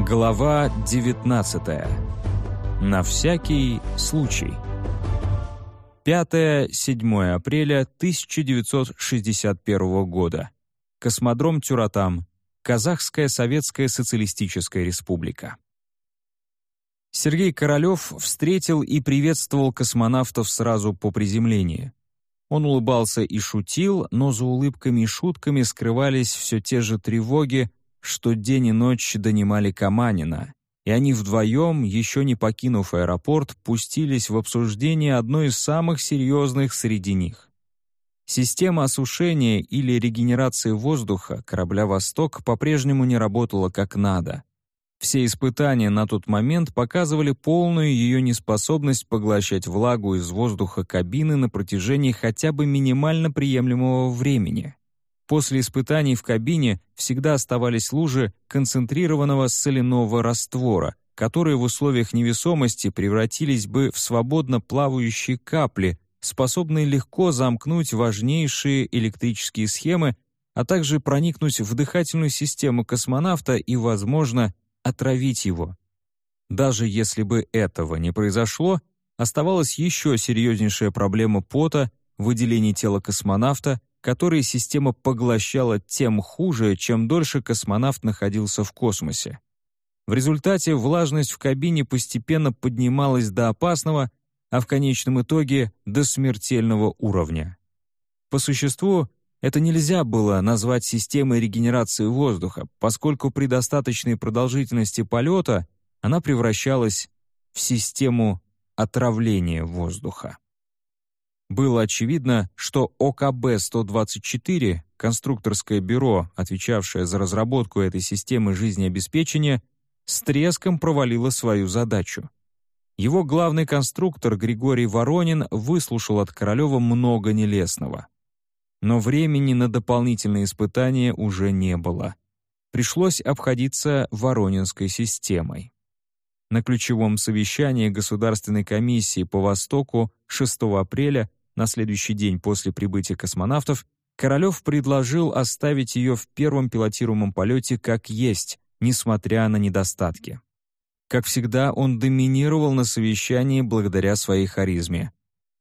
Глава 19. На всякий случай. 5-7 апреля 1961 года. Космодром Тюратам. Казахская Советская Социалистическая Республика. Сергей Королёв встретил и приветствовал космонавтов сразу по приземлении. Он улыбался и шутил, но за улыбками и шутками скрывались все те же тревоги, что день и ночь донимали Каманина, и они вдвоем, еще не покинув аэропорт, пустились в обсуждение одной из самых серьезных среди них. Система осушения или регенерации воздуха корабля «Восток» по-прежнему не работала как надо. Все испытания на тот момент показывали полную ее неспособность поглощать влагу из воздуха кабины на протяжении хотя бы минимально приемлемого времени. После испытаний в кабине всегда оставались лужи концентрированного соляного раствора, которые в условиях невесомости превратились бы в свободно плавающие капли, способные легко замкнуть важнейшие электрические схемы, а также проникнуть в дыхательную систему космонавта и, возможно, отравить его. Даже если бы этого не произошло, оставалась еще серьезнейшая проблема пота, выделения тела космонавта, которые система поглощала тем хуже, чем дольше космонавт находился в космосе. В результате влажность в кабине постепенно поднималась до опасного, а в конечном итоге до смертельного уровня. По существу, это нельзя было назвать системой регенерации воздуха, поскольку при достаточной продолжительности полета она превращалась в систему отравления воздуха. Было очевидно, что ОКБ-124, конструкторское бюро, отвечавшее за разработку этой системы жизнеобеспечения, с треском провалило свою задачу. Его главный конструктор Григорий Воронин выслушал от Королева много нелестного. Но времени на дополнительные испытания уже не было. Пришлось обходиться Воронинской системой. На ключевом совещании Государственной комиссии по Востоку 6 апреля на следующий день после прибытия космонавтов, Королёв предложил оставить ее в первом пилотируемом полете как есть, несмотря на недостатки. Как всегда, он доминировал на совещании благодаря своей харизме.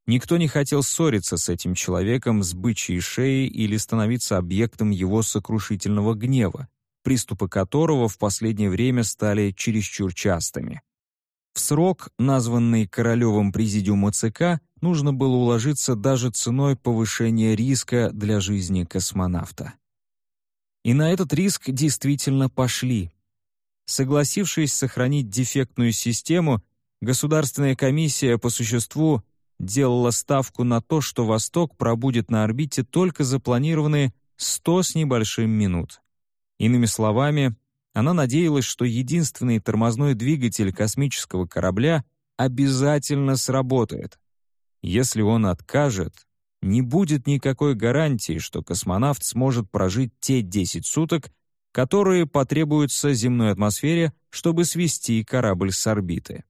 Никто не хотел ссориться с этим человеком с бычьей шеей или становиться объектом его сокрушительного гнева, приступы которого в последнее время стали чересчур частыми. В срок, названный Королевым президиума ЦК, нужно было уложиться даже ценой повышения риска для жизни космонавта. И на этот риск действительно пошли. Согласившись сохранить дефектную систему, Государственная комиссия по существу делала ставку на то, что «Восток» пробудет на орбите только запланированные 100 с небольшим минут. Иными словами, она надеялась, что единственный тормозной двигатель космического корабля обязательно сработает. Если он откажет, не будет никакой гарантии, что космонавт сможет прожить те 10 суток, которые потребуются земной атмосфере, чтобы свести корабль с орбиты.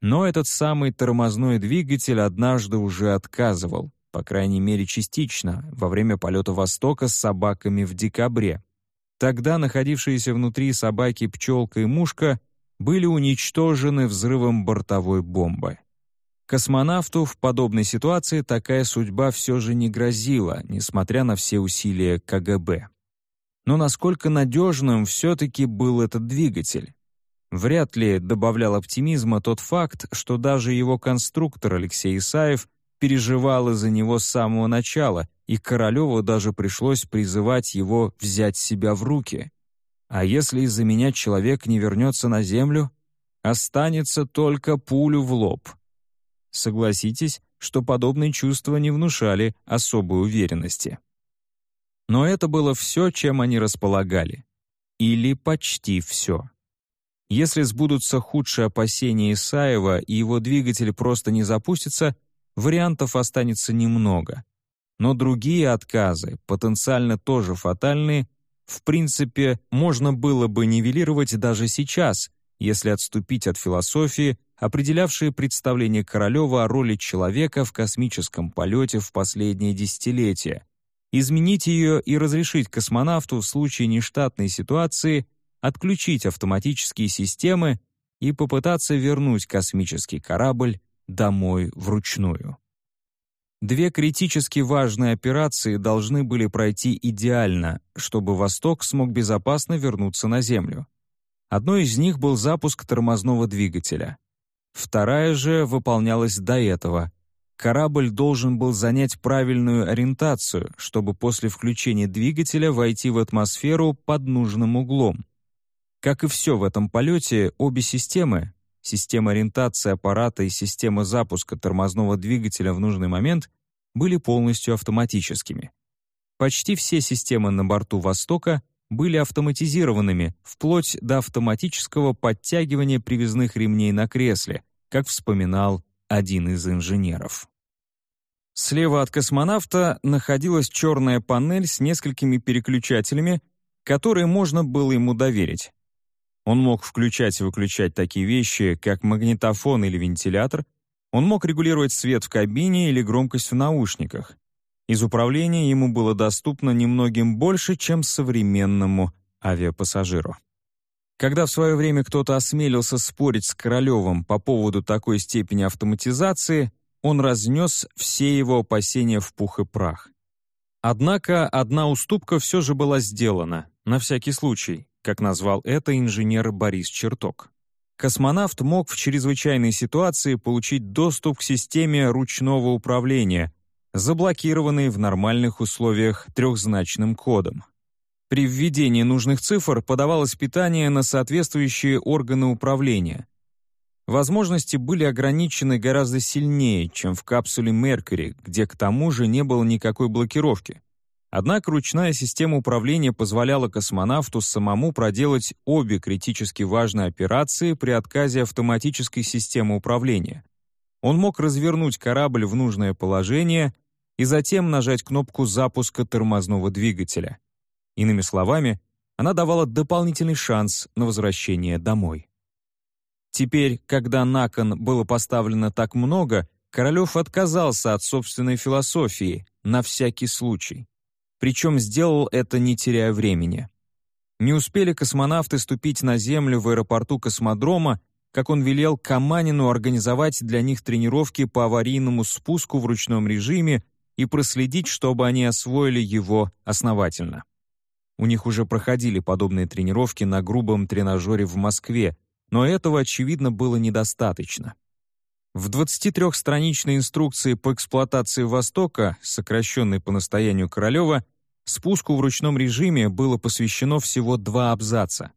Но этот самый тормозной двигатель однажды уже отказывал, по крайней мере частично, во время полета «Востока» с собаками в декабре. Тогда находившиеся внутри собаки пчелка и мушка были уничтожены взрывом бортовой бомбы. Космонавту в подобной ситуации такая судьба все же не грозила, несмотря на все усилия КГБ. Но насколько надежным все-таки был этот двигатель? Вряд ли добавлял оптимизма тот факт, что даже его конструктор Алексей Исаев переживал из-за него с самого начала, и Королеву даже пришлось призывать его взять себя в руки. А если из-за меня человек не вернется на Землю, останется только пулю в лоб. Согласитесь, что подобные чувства не внушали особой уверенности. Но это было все, чем они располагали. Или почти все. Если сбудутся худшие опасения Исаева и его двигатель просто не запустится, вариантов останется немного. Но другие отказы, потенциально тоже фатальные, в принципе, можно было бы нивелировать даже сейчас, если отступить от философии, определявшей представление Королева о роли человека в космическом полете в последние десятилетия, изменить ее и разрешить космонавту в случае нештатной ситуации отключить автоматические системы и попытаться вернуть космический корабль домой вручную. Две критически важные операции должны были пройти идеально, чтобы «Восток» смог безопасно вернуться на Землю. Одной из них был запуск тормозного двигателя. Вторая же выполнялась до этого. Корабль должен был занять правильную ориентацию, чтобы после включения двигателя войти в атмосферу под нужным углом. Как и все в этом полете, обе системы — система ориентации аппарата и система запуска тормозного двигателя в нужный момент — были полностью автоматическими. Почти все системы на борту «Востока» были автоматизированными, вплоть до автоматического подтягивания привязных ремней на кресле, как вспоминал один из инженеров. Слева от космонавта находилась черная панель с несколькими переключателями, которые можно было ему доверить. Он мог включать и выключать такие вещи, как магнитофон или вентилятор, он мог регулировать свет в кабине или громкость в наушниках, из управления ему было доступно немногим больше, чем современному авиапассажиру. Когда в свое время кто-то осмелился спорить с Королевым по поводу такой степени автоматизации, он разнес все его опасения в пух и прах. Однако одна уступка все же была сделана, на всякий случай, как назвал это инженер Борис Черток. Космонавт мог в чрезвычайной ситуации получить доступ к системе ручного управления, заблокированные в нормальных условиях трехзначным кодом. При введении нужных цифр подавалось питание на соответствующие органы управления. Возможности были ограничены гораздо сильнее, чем в капсуле Меркьюри, где к тому же не было никакой блокировки. Однако ручная система управления позволяла космонавту самому проделать обе критически важные операции при отказе автоматической системы управления. Он мог развернуть корабль в нужное положение и затем нажать кнопку запуска тормозного двигателя. Иными словами, она давала дополнительный шанс на возвращение домой. Теперь, когда на кон было поставлено так много, Королев отказался от собственной философии на всякий случай. Причем сделал это, не теряя времени. Не успели космонавты ступить на Землю в аэропорту космодрома, как он велел Каманину организовать для них тренировки по аварийному спуску в ручном режиме и проследить, чтобы они освоили его основательно. У них уже проходили подобные тренировки на грубом тренажере в Москве, но этого, очевидно, было недостаточно. В 23-страничной инструкции по эксплуатации «Востока», сокращенной по настоянию Королева, спуску в ручном режиме было посвящено всего два абзаца.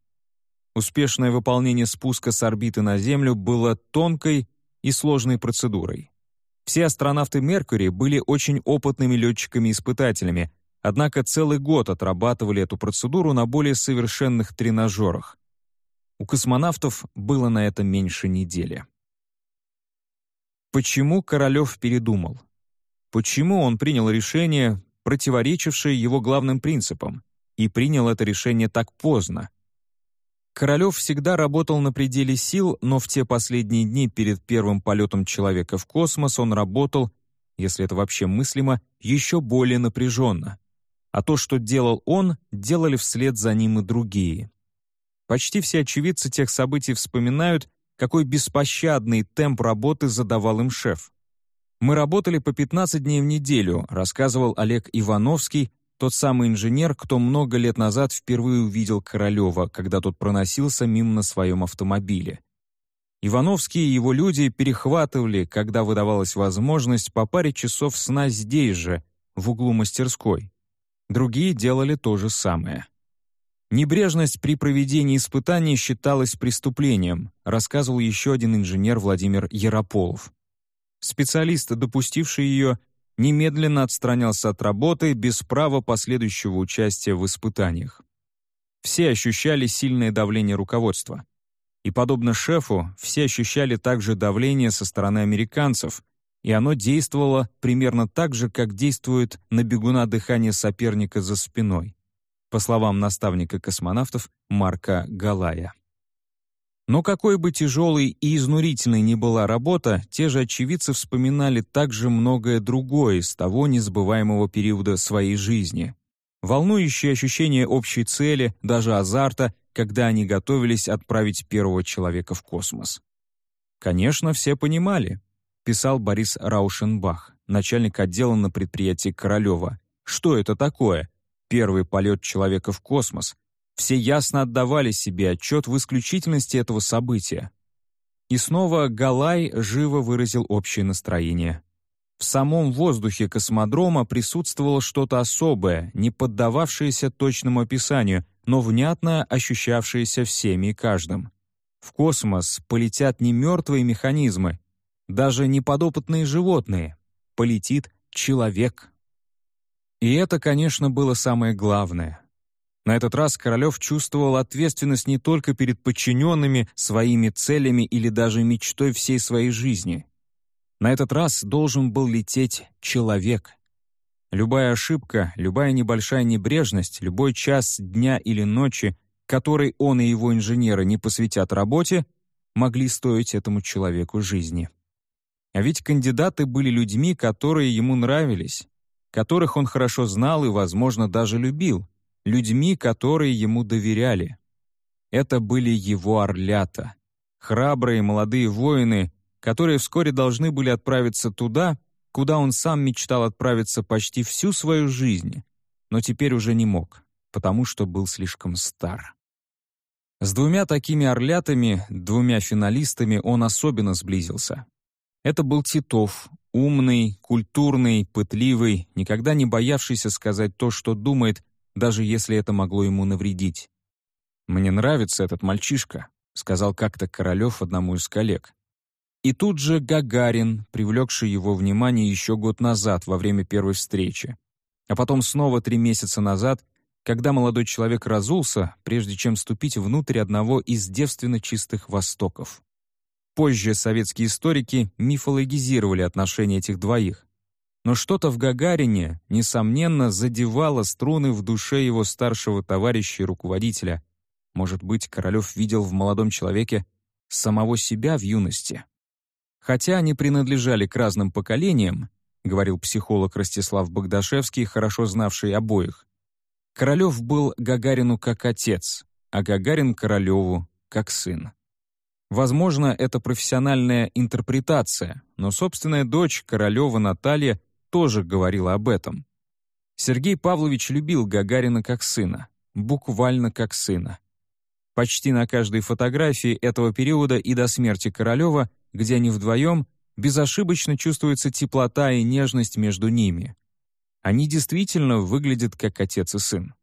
Успешное выполнение спуска с орбиты на Землю было тонкой и сложной процедурой. Все астронавты Меркурий были очень опытными летчиками-испытателями, однако целый год отрабатывали эту процедуру на более совершенных тренажерах. У космонавтов было на это меньше недели. Почему Королев передумал? Почему он принял решение, противоречившее его главным принципам, и принял это решение так поздно? Королев всегда работал на пределе сил, но в те последние дни перед первым полетом человека в космос он работал, если это вообще мыслимо, еще более напряженно. А то, что делал он, делали вслед за ним и другие. Почти все очевидцы тех событий вспоминают, какой беспощадный темп работы задавал им шеф. «Мы работали по 15 дней в неделю», рассказывал Олег Ивановский, тот самый инженер, кто много лет назад впервые увидел Королева, когда тот проносился мимо на своем автомобиле. Ивановский и его люди перехватывали, когда выдавалась возможность по паре часов сна здесь же, в углу мастерской. Другие делали то же самое. Небрежность при проведении испытаний считалась преступлением, рассказывал еще один инженер Владимир Ярополов. Специалист, допустивший ее, немедленно отстранялся от работы без права последующего участия в испытаниях. Все ощущали сильное давление руководства. И, подобно шефу, все ощущали также давление со стороны американцев, и оно действовало примерно так же, как действует на бегуна дыхание соперника за спиной, по словам наставника космонавтов Марка Галая. Но какой бы тяжелой и изнурительной ни была работа, те же очевидцы вспоминали также многое другое из того незабываемого периода своей жизни. Волнующее ощущение общей цели, даже азарта, когда они готовились отправить первого человека в космос. Конечно, все понимали, писал Борис Раушенбах, начальник отдела на предприятии Королева. Что это такое? Первый полет человека в космос. Все ясно отдавали себе отчет в исключительности этого события. И снова Галай живо выразил общее настроение. В самом воздухе космодрома присутствовало что-то особое, не поддававшееся точному описанию, но внятно ощущавшееся всеми и каждым. В космос полетят не мертвые механизмы, даже не подопытные животные. Полетит человек. И это, конечно, было самое главное. На этот раз Королев чувствовал ответственность не только перед подчиненными, своими целями или даже мечтой всей своей жизни. На этот раз должен был лететь человек. Любая ошибка, любая небольшая небрежность, любой час дня или ночи, который он и его инженеры не посвятят работе, могли стоить этому человеку жизни. А ведь кандидаты были людьми, которые ему нравились, которых он хорошо знал и, возможно, даже любил, людьми, которые ему доверяли. Это были его орлята, храбрые молодые воины, которые вскоре должны были отправиться туда, куда он сам мечтал отправиться почти всю свою жизнь, но теперь уже не мог, потому что был слишком стар. С двумя такими орлятами, двумя финалистами он особенно сблизился. Это был Титов, умный, культурный, пытливый, никогда не боявшийся сказать то, что думает, даже если это могло ему навредить. «Мне нравится этот мальчишка», — сказал как-то Королёв одному из коллег. И тут же Гагарин, привлекший его внимание еще год назад во время первой встречи. А потом снова три месяца назад, когда молодой человек разулся, прежде чем ступить внутрь одного из девственно чистых востоков. Позже советские историки мифологизировали отношения этих двоих. Но что-то в Гагарине, несомненно, задевало струны в душе его старшего товарища и руководителя. Может быть, Королёв видел в молодом человеке самого себя в юности. Хотя они принадлежали к разным поколениям, говорил психолог Ростислав Богдашевский, хорошо знавший обоих, Королёв был Гагарину как отец, а Гагарин — Королёву как сын. Возможно, это профессиональная интерпретация, но собственная дочь Королева Наталья тоже говорила об этом. Сергей Павлович любил Гагарина как сына, буквально как сына. Почти на каждой фотографии этого периода и до смерти Королева, где они вдвоем, безошибочно чувствуется теплота и нежность между ними. Они действительно выглядят как отец и сын.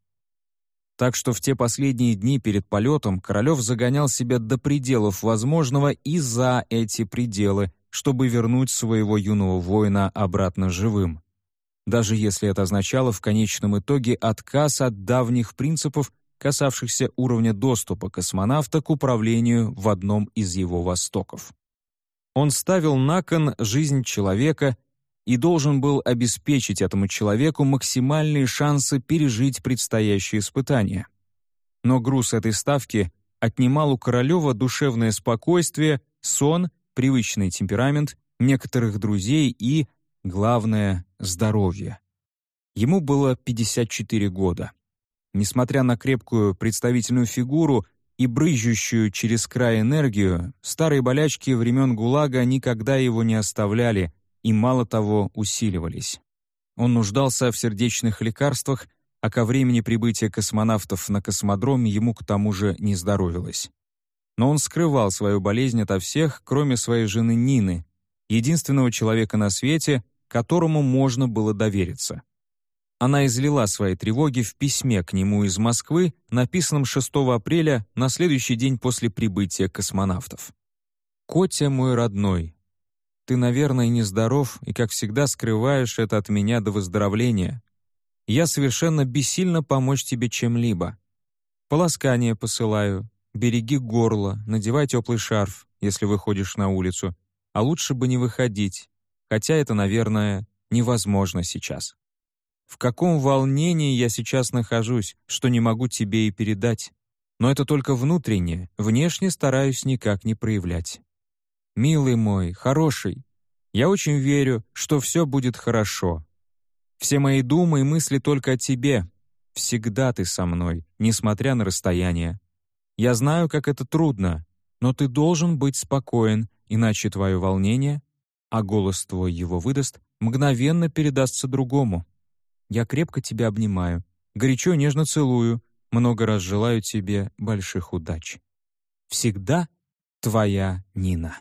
Так что в те последние дни перед полетом Королев загонял себя до пределов возможного и за эти пределы, чтобы вернуть своего юного воина обратно живым. Даже если это означало в конечном итоге отказ от давних принципов, касавшихся уровня доступа космонавта к управлению в одном из его востоков. Он ставил на кон жизнь человека и должен был обеспечить этому человеку максимальные шансы пережить предстоящие испытания. Но груз этой ставки отнимал у Королева душевное спокойствие, сон, привычный темперамент, некоторых друзей и, главное, здоровье. Ему было 54 года. Несмотря на крепкую представительную фигуру и брызжущую через край энергию, старые болячки времен ГУЛАГа никогда его не оставляли, и, мало того, усиливались. Он нуждался в сердечных лекарствах, а ко времени прибытия космонавтов на космодром ему к тому же не здоровилось. Но он скрывал свою болезнь ото всех, кроме своей жены Нины, единственного человека на свете, которому можно было довериться. Она излила свои тревоги в письме к нему из Москвы, написанном 6 апреля, на следующий день после прибытия космонавтов. «Котя мой родной, ты, наверное, нездоров и, как всегда, скрываешь это от меня до выздоровления. Я совершенно бессильно помочь тебе чем-либо. Полоскание посылаю, береги горло, надевай теплый шарф, если выходишь на улицу, а лучше бы не выходить, хотя это, наверное, невозможно сейчас. В каком волнении я сейчас нахожусь, что не могу тебе и передать. Но это только внутреннее, внешне стараюсь никак не проявлять. «Милый мой, хороший, я очень верю, что все будет хорошо. Все мои думы и мысли только о тебе. Всегда ты со мной, несмотря на расстояние. Я знаю, как это трудно, но ты должен быть спокоен, иначе твое волнение, а голос твой его выдаст, мгновенно передастся другому. Я крепко тебя обнимаю, горячо нежно целую, много раз желаю тебе больших удач. Всегда твоя Нина.